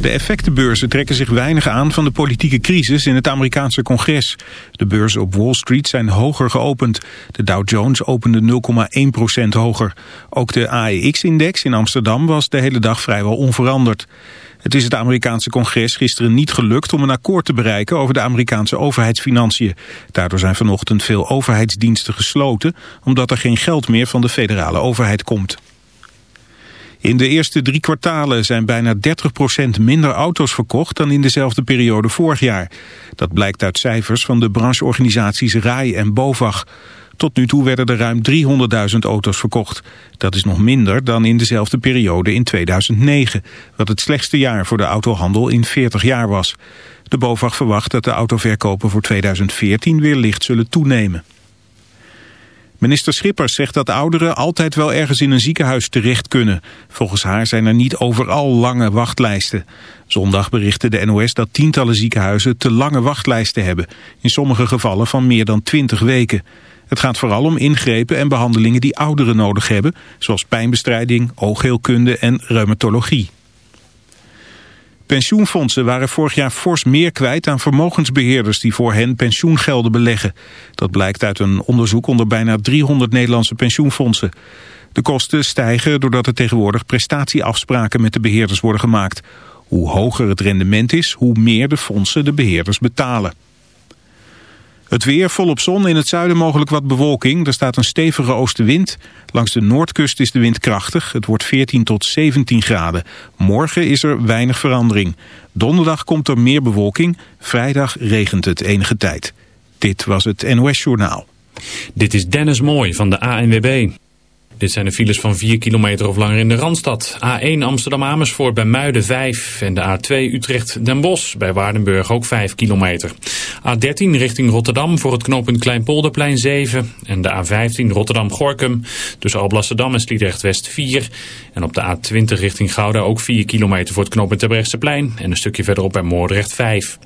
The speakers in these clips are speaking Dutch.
De effectenbeurzen trekken zich weinig aan van de politieke crisis in het Amerikaanse congres. De beurzen op Wall Street zijn hoger geopend. De Dow Jones opende 0,1% hoger. Ook de AEX-index in Amsterdam was de hele dag vrijwel onveranderd. Het is het Amerikaanse congres gisteren niet gelukt om een akkoord te bereiken over de Amerikaanse overheidsfinanciën. Daardoor zijn vanochtend veel overheidsdiensten gesloten, omdat er geen geld meer van de federale overheid komt. In de eerste drie kwartalen zijn bijna 30% minder auto's verkocht dan in dezelfde periode vorig jaar. Dat blijkt uit cijfers van de brancheorganisaties RAI en BOVAG. Tot nu toe werden er ruim 300.000 auto's verkocht. Dat is nog minder dan in dezelfde periode in 2009, wat het slechtste jaar voor de autohandel in 40 jaar was. De BOVAG verwacht dat de autoverkopen voor 2014 weer licht zullen toenemen. Minister Schippers zegt dat ouderen altijd wel ergens in een ziekenhuis terecht kunnen. Volgens haar zijn er niet overal lange wachtlijsten. Zondag berichtte de NOS dat tientallen ziekenhuizen te lange wachtlijsten hebben. In sommige gevallen van meer dan 20 weken. Het gaat vooral om ingrepen en behandelingen die ouderen nodig hebben, zoals pijnbestrijding, oogheelkunde en reumatologie. Pensioenfondsen waren vorig jaar fors meer kwijt aan vermogensbeheerders die voor hen pensioengelden beleggen. Dat blijkt uit een onderzoek onder bijna 300 Nederlandse pensioenfondsen. De kosten stijgen doordat er tegenwoordig prestatieafspraken met de beheerders worden gemaakt. Hoe hoger het rendement is, hoe meer de fondsen de beheerders betalen. Het weer volop zon, in het zuiden mogelijk wat bewolking. Er staat een stevige oostenwind. Langs de noordkust is de wind krachtig. Het wordt 14 tot 17 graden. Morgen is er weinig verandering. Donderdag komt er meer bewolking. Vrijdag regent het enige tijd. Dit was het NOS Journaal. Dit is Dennis Mooi van de ANWB. Dit zijn de files van 4 kilometer of langer in de Randstad. A1 Amsterdam-Amersfoort bij Muiden 5. En de A2 Utrecht-Den Bosch bij Waardenburg ook 5 kilometer. A13 richting Rotterdam voor het knooppunt Kleinpolderplein 7. En de A15 Rotterdam-Gorkum tussen Alblasserdam en Sliedrecht-West 4. En op de A20 richting Gouda ook 4 kilometer voor het knooppunt Terbrechtseplein. En een stukje verderop bij Moordrecht 5.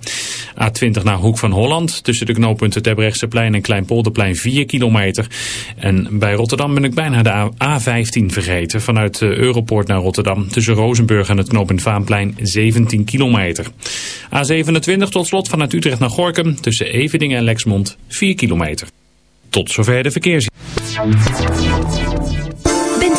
A20 naar Hoek van Holland tussen de knooppunten Terbrechtseplein en Kleinpolderplein 4 kilometer. En bij Rotterdam ben ik bijna de A15 vergeten. Vanuit de Europoort naar Rotterdam tussen Rozenburg en het knooppunt Vaanplein 17 kilometer. A27 tot slot vanuit Utrecht naar Gorkum tussen Evedingen en Lexmond 4 kilometer. Tot zover de verkeers.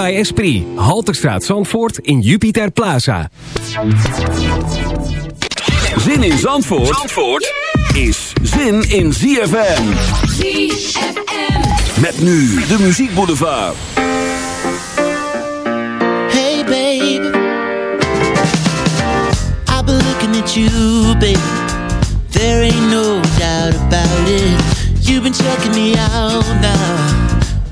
bij Esprit. Halterstraat Zandvoort in Jupiter Plaza. Zin in Zandvoort, is zin in ZFM. ZFM. Met nu de muziekboulevard. Hey baby. I've been looking at you baby. There ain't no doubt about it. You've been checking me out now.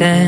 understand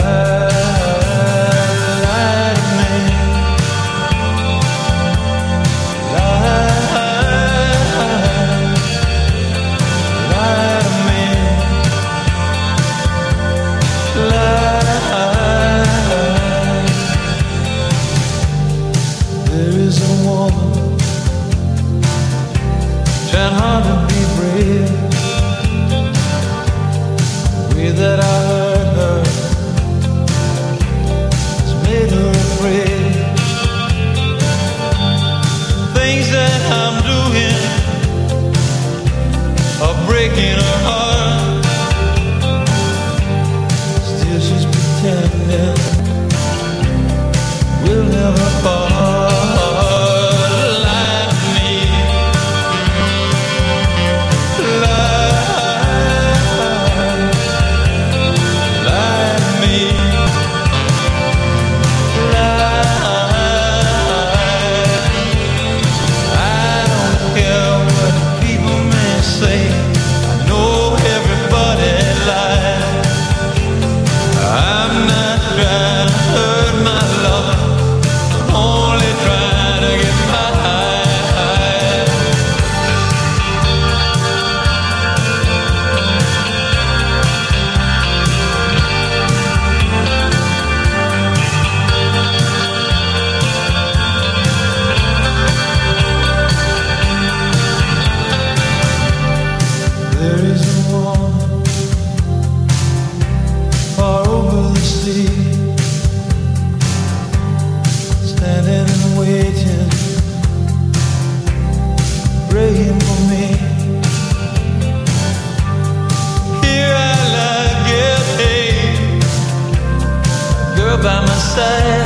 side. say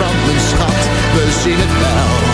brand, mijn schat, we zien het wel.